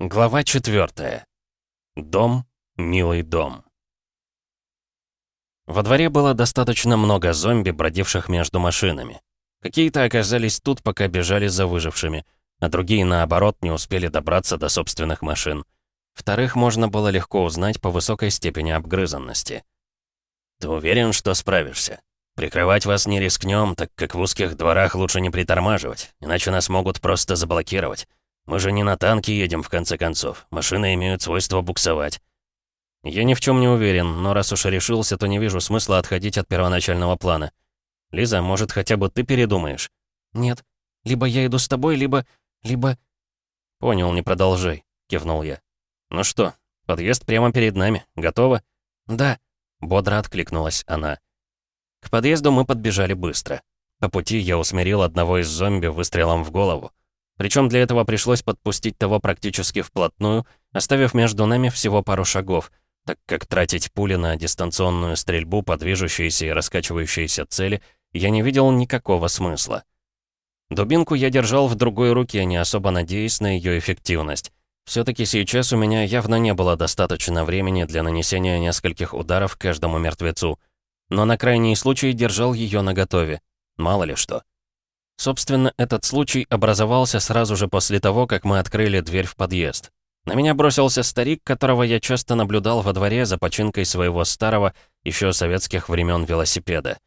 Глава 4. Дом, милый дом. Во дворе было достаточно много зомби, бродивших между машинами. Какие-то оказались тут, пока бежали за выжившими, а другие, наоборот, не успели добраться до собственных машин. Вторых можно было легко узнать по высокой степени обгрызанности. «Ты уверен, что справишься? Прикрывать вас не рискнем, так как в узких дворах лучше не притормаживать, иначе нас могут просто заблокировать. Мы же не на танке едем, в конце концов. Машины имеют свойство буксовать. Я ни в чем не уверен, но раз уж решился, то не вижу смысла отходить от первоначального плана. Лиза, может, хотя бы ты передумаешь? Нет. Либо я иду с тобой, либо... либо... Понял, не продолжай, кивнул я. Ну что, подъезд прямо перед нами. Готово? Да. Бодро откликнулась она. К подъезду мы подбежали быстро. По пути я усмирил одного из зомби выстрелом в голову. Причем для этого пришлось подпустить того практически вплотную, оставив между нами всего пару шагов, так как тратить пули на дистанционную стрельбу по движущейся и раскачивающейся цели я не видел никакого смысла. Дубинку я держал в другой руке, не особо надеясь на ее эффективность. Все-таки сейчас у меня явно не было достаточно времени для нанесения нескольких ударов каждому мертвецу. Но на крайний случай держал ее наготове. Мало ли что. Собственно, этот случай образовался сразу же после того, как мы открыли дверь в подъезд. На меня бросился старик, которого я часто наблюдал во дворе за починкой своего старого, еще советских времен велосипеда.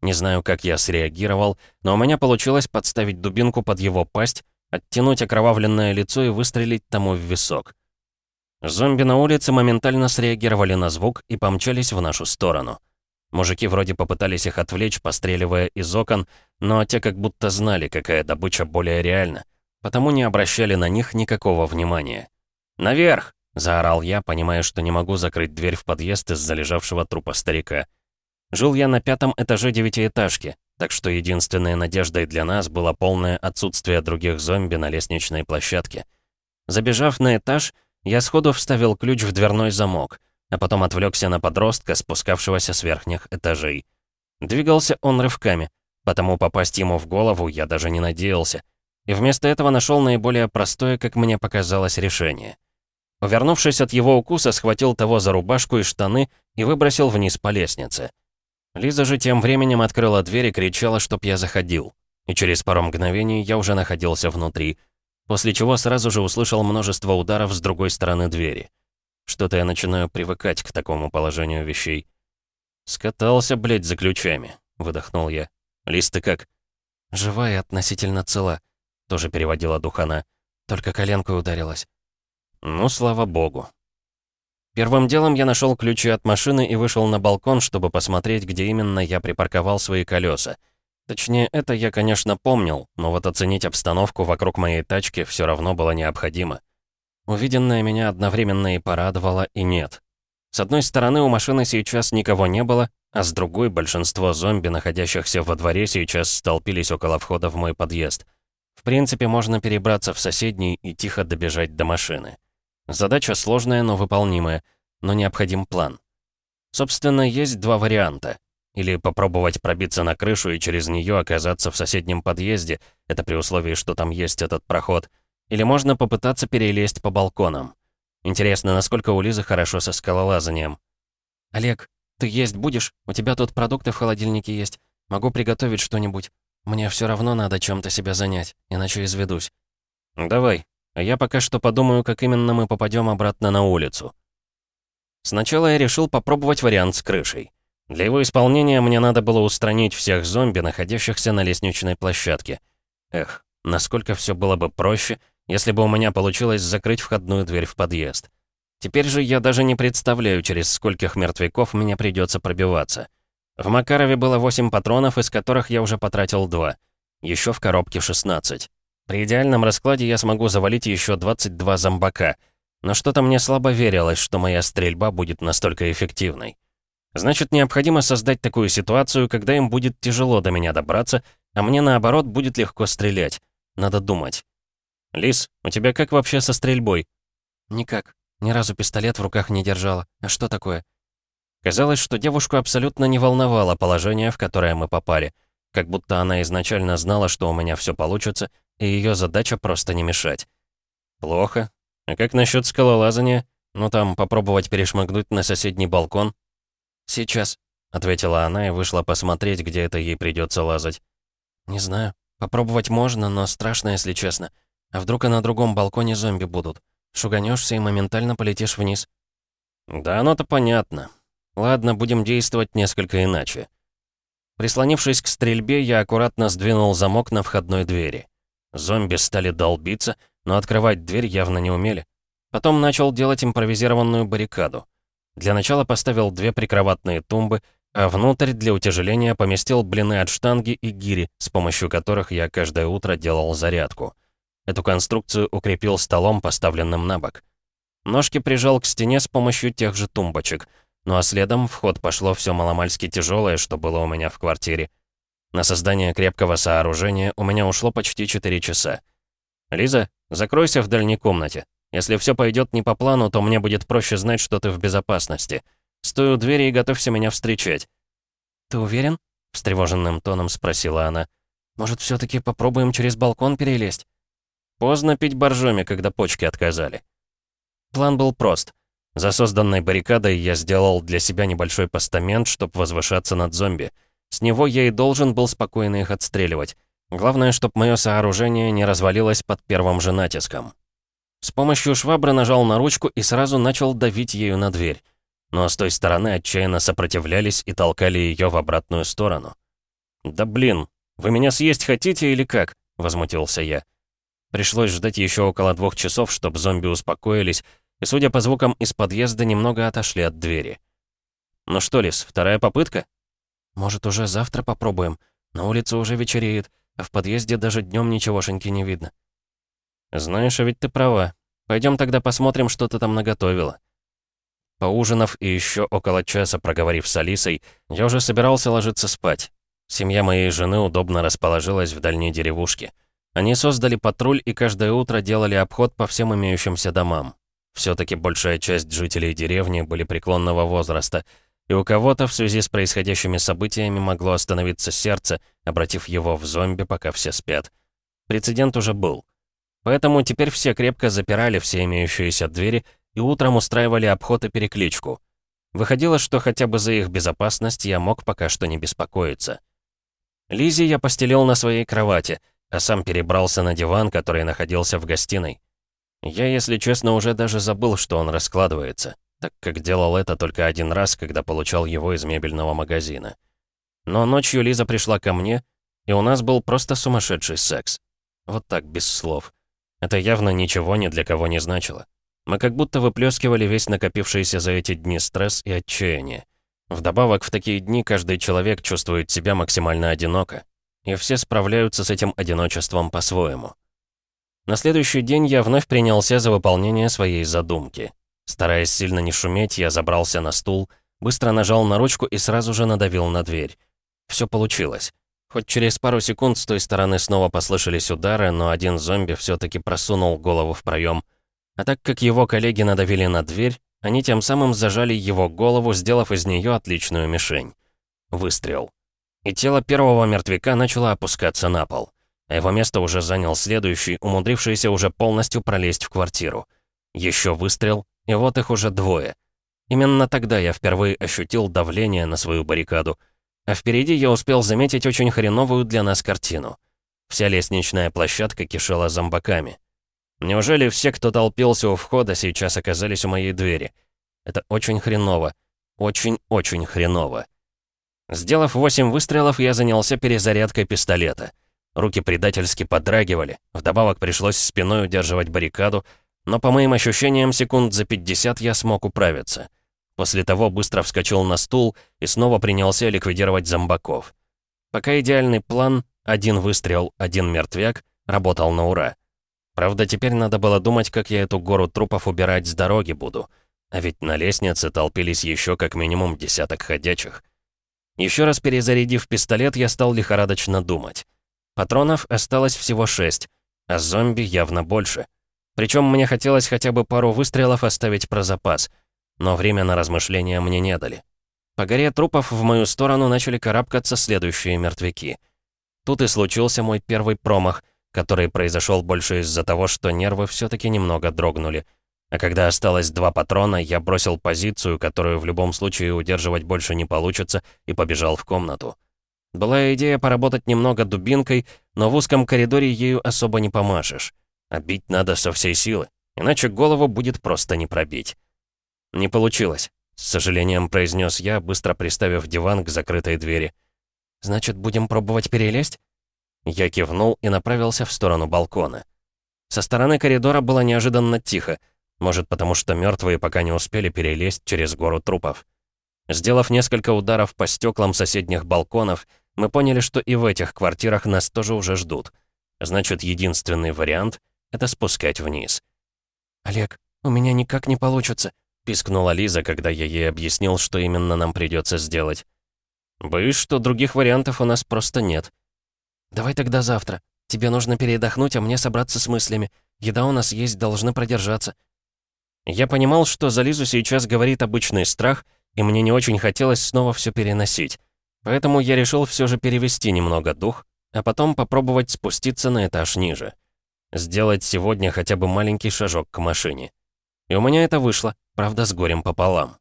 Не знаю, как я среагировал, но у меня получилось подставить дубинку под его пасть, оттянуть окровавленное лицо и выстрелить тому в висок. Зомби на улице моментально среагировали на звук и помчались в нашу сторону. Мужики вроде попытались их отвлечь, постреливая из окон, но те как будто знали, какая добыча более реальна, потому не обращали на них никакого внимания. «Наверх!» — заорал я, понимая, что не могу закрыть дверь в подъезд из-за лежавшего трупа старика. Жил я на пятом этаже девятиэтажки, так что единственной надеждой для нас было полное отсутствие других зомби на лестничной площадке. Забежав на этаж, я сходу вставил ключ в дверной замок — а потом отвлекся на подростка, спускавшегося с верхних этажей. Двигался он рывками, потому попасть ему в голову я даже не надеялся. И вместо этого нашел наиболее простое, как мне показалось, решение. Увернувшись от его укуса, схватил того за рубашку и штаны и выбросил вниз по лестнице. Лиза же тем временем открыла дверь и кричала, чтоб я заходил. И через пару мгновений я уже находился внутри, после чего сразу же услышал множество ударов с другой стороны двери. Что-то я начинаю привыкать к такому положению вещей. «Скатался, блядь, за ключами», — выдохнул я. «Лиз, ты как?» «Живая относительно цела», — тоже переводила Духана. «Только коленкой ударилась». «Ну, слава богу». Первым делом я нашел ключи от машины и вышел на балкон, чтобы посмотреть, где именно я припарковал свои колеса. Точнее, это я, конечно, помнил, но вот оценить обстановку вокруг моей тачки все равно было необходимо. Увиденное меня одновременно и порадовало, и нет. С одной стороны, у машины сейчас никого не было, а с другой, большинство зомби, находящихся во дворе, сейчас столпились около входа в мой подъезд. В принципе, можно перебраться в соседний и тихо добежать до машины. Задача сложная, но выполнимая, но необходим план. Собственно, есть два варианта. Или попробовать пробиться на крышу и через нее оказаться в соседнем подъезде, это при условии, что там есть этот проход — или можно попытаться перелезть по балконам. Интересно, насколько у Лизы хорошо со скалолазанием. «Олег, ты есть будешь? У тебя тут продукты в холодильнике есть. Могу приготовить что-нибудь. Мне все равно надо чем-то себя занять, иначе изведусь». «Давай. А я пока что подумаю, как именно мы попадем обратно на улицу». Сначала я решил попробовать вариант с крышей. Для его исполнения мне надо было устранить всех зомби, находящихся на лестничной площадке. Эх, насколько все было бы проще, если бы у меня получилось закрыть входную дверь в подъезд. Теперь же я даже не представляю, через скольких мертвяков мне придется пробиваться. В Макарове было 8 патронов, из которых я уже потратил 2. Еще в коробке 16. При идеальном раскладе я смогу завалить еще 22 зомбака. Но что-то мне слабо верилось, что моя стрельба будет настолько эффективной. Значит, необходимо создать такую ситуацию, когда им будет тяжело до меня добраться, а мне, наоборот, будет легко стрелять. Надо думать. «Лис, у тебя как вообще со стрельбой?» «Никак. Ни разу пистолет в руках не держала. А что такое?» Казалось, что девушку абсолютно не волновало положение, в которое мы попали. Как будто она изначально знала, что у меня все получится, и ее задача просто не мешать. Плохо. А как насчет скалолазания? Ну там, попробовать перешмыгнуть на соседний балкон? Сейчас, ответила она и вышла посмотреть, где это ей придется лазать. Не знаю. Попробовать можно, но страшно, если честно. А вдруг и на другом балконе зомби будут? Шуганешься и моментально полетишь вниз. Да оно-то понятно. Ладно, будем действовать несколько иначе. Прислонившись к стрельбе, я аккуратно сдвинул замок на входной двери. Зомби стали долбиться, но открывать дверь явно не умели. Потом начал делать импровизированную баррикаду. Для начала поставил две прикроватные тумбы, а внутрь для утяжеления поместил блины от штанги и гири, с помощью которых я каждое утро делал зарядку. Эту конструкцию укрепил столом, поставленным на бок. Ножки прижал к стене с помощью тех же тумбочек. Ну а следом в ход пошло все маломальски тяжелое, что было у меня в квартире. На создание крепкого сооружения у меня ушло почти 4 часа. «Лиза, закройся в дальней комнате. Если все пойдет не по плану, то мне будет проще знать, что ты в безопасности. Стой у двери и готовься меня встречать». «Ты уверен?» — встревоженным тоном спросила она. «Может, все таки попробуем через балкон перелезть?» Поздно пить боржоми, когда почки отказали. План был прост. За созданной баррикадой я сделал для себя небольшой постамент, чтобы возвышаться над зомби. С него я и должен был спокойно их отстреливать. Главное, чтобы мое сооружение не развалилось под первым же натиском. С помощью швабры нажал на ручку и сразу начал давить ею на дверь. Но с той стороны отчаянно сопротивлялись и толкали ее в обратную сторону. «Да блин, вы меня съесть хотите или как?» — возмутился я. Пришлось ждать еще около двух часов, чтобы зомби успокоились, и, судя по звукам из подъезда, немного отошли от двери. «Ну что, Лис, вторая попытка?» «Может, уже завтра попробуем? На улице уже вечереет, а в подъезде даже днем ничегошеньки не видно». «Знаешь, а ведь ты права. Пойдем тогда посмотрим, что ты там наготовила». Поужинав и еще около часа проговорив с Алисой, я уже собирался ложиться спать. Семья моей жены удобно расположилась в дальней деревушке. Они создали патруль и каждое утро делали обход по всем имеющимся домам. Все-таки большая часть жителей деревни были преклонного возраста, и у кого-то в связи с происходящими событиями могло остановиться сердце, обратив его в зомби, пока все спят. Прецедент уже был. Поэтому теперь все крепко запирали все имеющиеся двери и утром устраивали обход и перекличку. Выходило, что хотя бы за их безопасность я мог пока что не беспокоиться. Лизи я постелил на своей кровати — а сам перебрался на диван, который находился в гостиной. Я, если честно, уже даже забыл, что он раскладывается, так как делал это только один раз, когда получал его из мебельного магазина. Но ночью Лиза пришла ко мне, и у нас был просто сумасшедший секс. Вот так, без слов. Это явно ничего ни для кого не значило. Мы как будто выплескивали весь накопившийся за эти дни стресс и отчаяние. Вдобавок, в такие дни каждый человек чувствует себя максимально одиноко, и все справляются с этим одиночеством по-своему. На следующий день я вновь принялся за выполнение своей задумки. Стараясь сильно не шуметь, я забрался на стул, быстро нажал на ручку и сразу же надавил на дверь. Все получилось. Хоть через пару секунд с той стороны снова послышались удары, но один зомби все таки просунул голову в проем. А так как его коллеги надавили на дверь, они тем самым зажали его голову, сделав из нее отличную мишень. Выстрел и тело первого мертвяка начало опускаться на пол. А его место уже занял следующий, умудрившийся уже полностью пролезть в квартиру. Еще выстрел, и вот их уже двое. Именно тогда я впервые ощутил давление на свою баррикаду. А впереди я успел заметить очень хреновую для нас картину. Вся лестничная площадка кишела зомбаками. Неужели все, кто толпился у входа, сейчас оказались у моей двери? Это очень хреново. Очень-очень хреново. Сделав восемь выстрелов, я занялся перезарядкой пистолета. Руки предательски подрагивали, вдобавок пришлось спиной удерживать баррикаду, но по моим ощущениям секунд за 50 я смог управиться. После того быстро вскочил на стул и снова принялся ликвидировать зомбаков. Пока идеальный план «один выстрел, один мертвяк» работал на ура. Правда, теперь надо было думать, как я эту гору трупов убирать с дороги буду. А ведь на лестнице толпились еще как минимум десяток ходячих. Еще раз перезарядив пистолет, я стал лихорадочно думать. Патронов осталось всего шесть, а зомби явно больше. Причем мне хотелось хотя бы пару выстрелов оставить про запас, но время на размышления мне не дали. По горе трупов в мою сторону начали карабкаться следующие мертвяки. Тут и случился мой первый промах, который произошел больше из-за того, что нервы все таки немного дрогнули. А когда осталось два патрона, я бросил позицию, которую в любом случае удерживать больше не получится, и побежал в комнату. Была идея поработать немного дубинкой, но в узком коридоре ею особо не помашешь. А бить надо со всей силы, иначе голову будет просто не пробить. Не получилось. С сожалением произнес я, быстро приставив диван к закрытой двери. «Значит, будем пробовать перелезть?» Я кивнул и направился в сторону балкона. Со стороны коридора было неожиданно тихо, может, потому что мертвые пока не успели перелезть через гору трупов. Сделав несколько ударов по стеклам соседних балконов, мы поняли, что и в этих квартирах нас тоже уже ждут. Значит, единственный вариант — это спускать вниз. «Олег, у меня никак не получится», — пискнула Лиза, когда я ей объяснил, что именно нам придется сделать. «Боюсь, что других вариантов у нас просто нет». «Давай тогда завтра. Тебе нужно передохнуть, а мне собраться с мыслями. Еда у нас есть, должны продержаться». Я понимал, что за Лизу сейчас говорит обычный страх, и мне не очень хотелось снова все переносить. Поэтому я решил все же перевести немного дух, а потом попробовать спуститься на этаж ниже. Сделать сегодня хотя бы маленький шажок к машине. И у меня это вышло, правда, с горем пополам.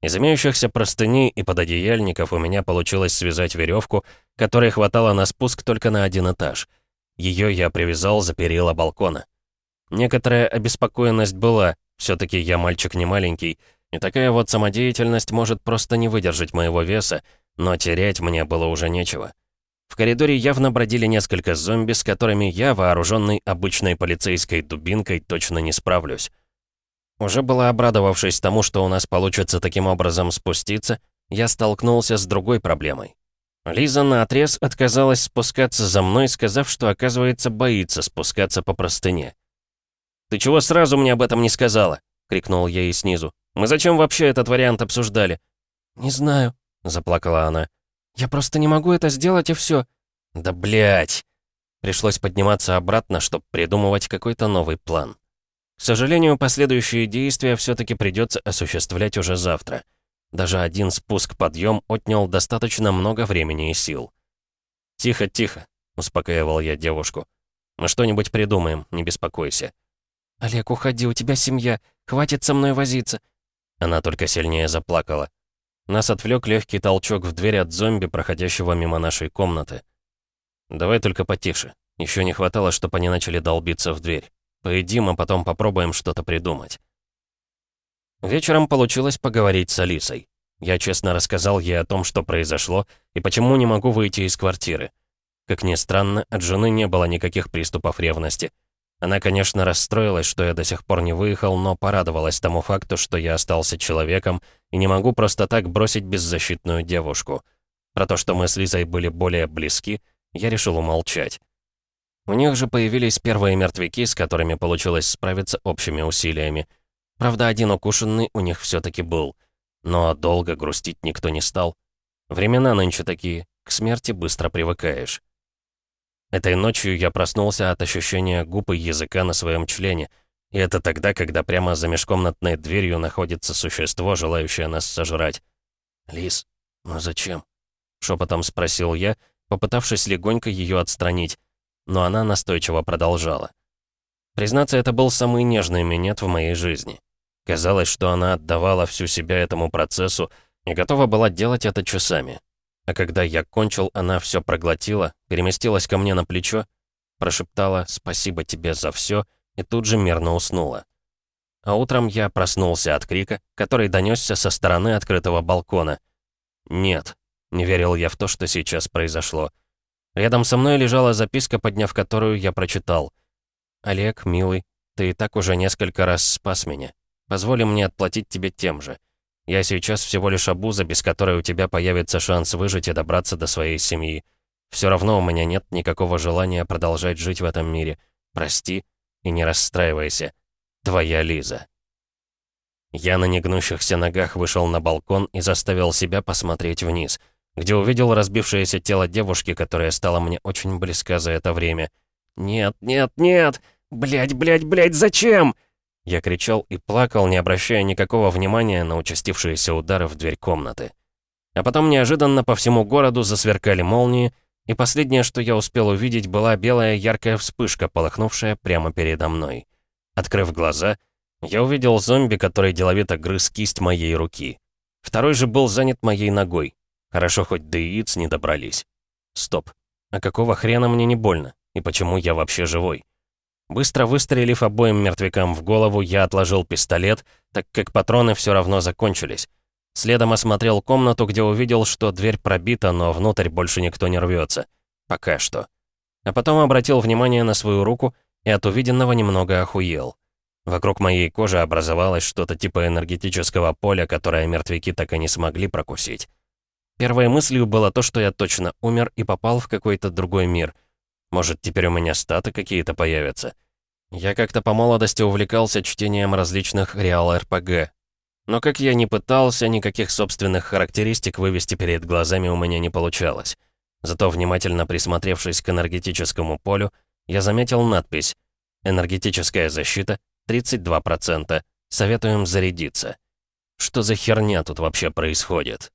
Из имеющихся простыней и пододеяльников у меня получилось связать веревку, которой хватало на спуск только на один этаж. Ее я привязал за перила балкона. Некоторая обеспокоенность была, все таки я мальчик не маленький, и такая вот самодеятельность может просто не выдержать моего веса, но терять мне было уже нечего. В коридоре явно бродили несколько зомби, с которыми я, вооруженный обычной полицейской дубинкой, точно не справлюсь. Уже было обрадовавшись тому, что у нас получится таким образом спуститься, я столкнулся с другой проблемой. Лиза наотрез отказалась спускаться за мной, сказав, что, оказывается, боится спускаться по простыне. «Ты чего сразу мне об этом не сказала?» — крикнул я ей снизу. «Мы зачем вообще этот вариант обсуждали?» «Не знаю», — заплакала она. «Я просто не могу это сделать, и все. «Да блять!» Пришлось подниматься обратно, чтобы придумывать какой-то новый план. К сожалению, последующие действия все таки придется осуществлять уже завтра. Даже один спуск-подъем отнял достаточно много времени и сил. «Тихо, тихо», — успокаивал я девушку. «Мы что-нибудь придумаем, не беспокойся». «Олег, уходи, у тебя семья. Хватит со мной возиться». Она только сильнее заплакала. Нас отвлек легкий толчок в дверь от зомби, проходящего мимо нашей комнаты. «Давай только потише. Еще не хватало, чтобы они начали долбиться в дверь. Поедим, а потом попробуем что-то придумать». Вечером получилось поговорить с Алисой. Я честно рассказал ей о том, что произошло, и почему не могу выйти из квартиры. Как ни странно, от жены не было никаких приступов ревности. Она, конечно, расстроилась, что я до сих пор не выехал, но порадовалась тому факту, что я остался человеком и не могу просто так бросить беззащитную девушку. Про то, что мы с Лизой были более близки, я решил умолчать. У них же появились первые мертвяки, с которыми получилось справиться общими усилиями. Правда, один укушенный у них все таки был. Но долго грустить никто не стал. Времена нынче такие, к смерти быстро привыкаешь. Этой ночью я проснулся от ощущения губ и языка на своем члене. И это тогда, когда прямо за межкомнатной дверью находится существо, желающее нас сожрать. «Лис, ну зачем?» — шепотом спросил я, попытавшись легонько ее отстранить. Но она настойчиво продолжала. Признаться, это был самый нежный минет в моей жизни. Казалось, что она отдавала всю себя этому процессу и готова была делать это часами. А когда я кончил, она все проглотила, переместилась ко мне на плечо, прошептала «спасибо тебе за все» и тут же мирно уснула. А утром я проснулся от крика, который донесся со стороны открытого балкона. «Нет», — не верил я в то, что сейчас произошло. Рядом со мной лежала записка, подняв которую я прочитал. «Олег, милый, ты и так уже несколько раз спас меня. Позволь мне отплатить тебе тем же. Я сейчас всего лишь обуза, без которой у тебя появится шанс выжить и добраться до своей семьи. Все равно у меня нет никакого желания продолжать жить в этом мире. Прости и не расстраивайся. Твоя Лиза. Я на негнущихся ногах вышел на балкон и заставил себя посмотреть вниз, где увидел разбившееся тело девушки, которая стала мне очень близка за это время. «Нет, нет, нет! Блять, блять, блять, зачем?» Я кричал и плакал, не обращая никакого внимания на участившиеся удары в дверь комнаты. А потом неожиданно по всему городу засверкали молнии, И последнее, что я успел увидеть, была белая яркая вспышка, полыхнувшая прямо передо мной. Открыв глаза, я увидел зомби, который деловито грыз кисть моей руки. Второй же был занят моей ногой. Хорошо, хоть до яиц не добрались. Стоп. А какого хрена мне не больно? И почему я вообще живой? Быстро выстрелив обоим мертвякам в голову, я отложил пистолет, так как патроны все равно закончились. Следом осмотрел комнату, где увидел, что дверь пробита, но внутрь больше никто не рвется. Пока что. А потом обратил внимание на свою руку и от увиденного немного охуел. Вокруг моей кожи образовалось что-то типа энергетического поля, которое мертвяки так и не смогли прокусить. Первой мыслью было то, что я точно умер и попал в какой-то другой мир. Может, теперь у меня статы какие-то появятся. Я как-то по молодости увлекался чтением различных реал-РПГ, но как я ни пытался, никаких собственных характеристик вывести перед глазами у меня не получалось. Зато внимательно присмотревшись к энергетическому полю, я заметил надпись «Энергетическая защита 32%. Советуем зарядиться». Что за херня тут вообще происходит?